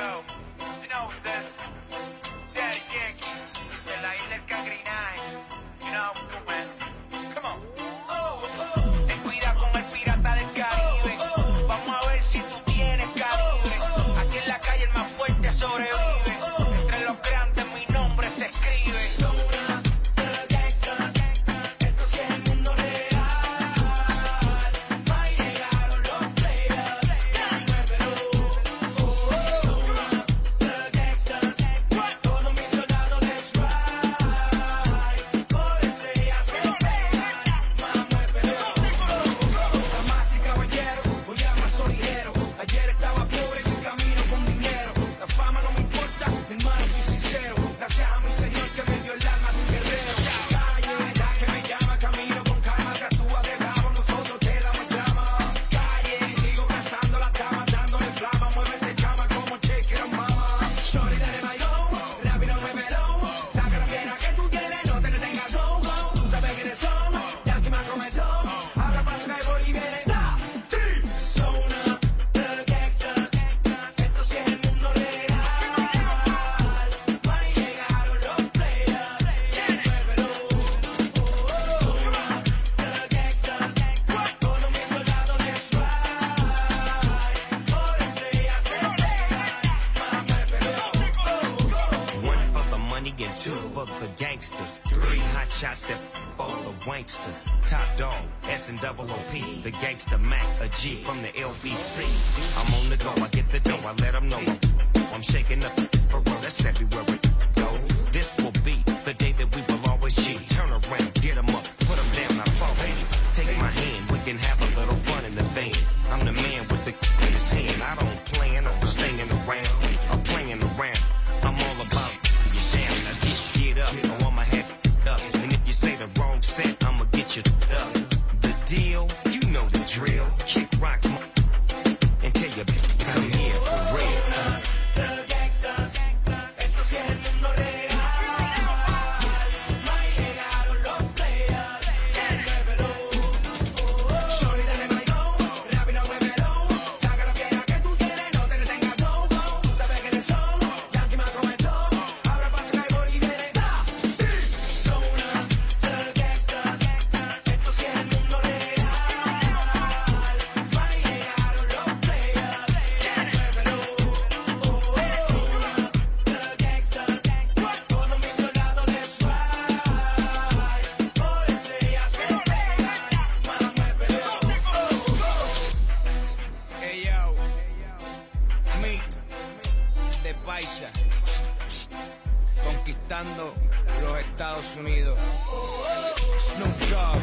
show. You know that money and two of the gangsters. Three hot shots that all the wanksters. Top dog, S and double OP. The gangster Mac, a G from the LBC. I'm on the go, I get the dough, I let them know. I'm shaking up for real, that's we Go. This will be the day that we will always be. Turn around, get them up, put them down, I fall. Baby, take my hand, we can have a little fun in the van. I'm the man with conquistando los Estados Unidos. Snoop Dogg,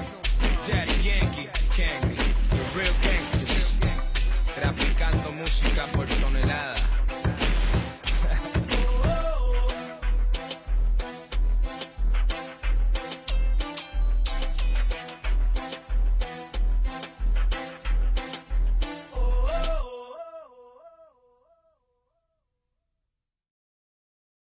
Daddy Yankee, King, Real Gangsters, traficando música por tonelada.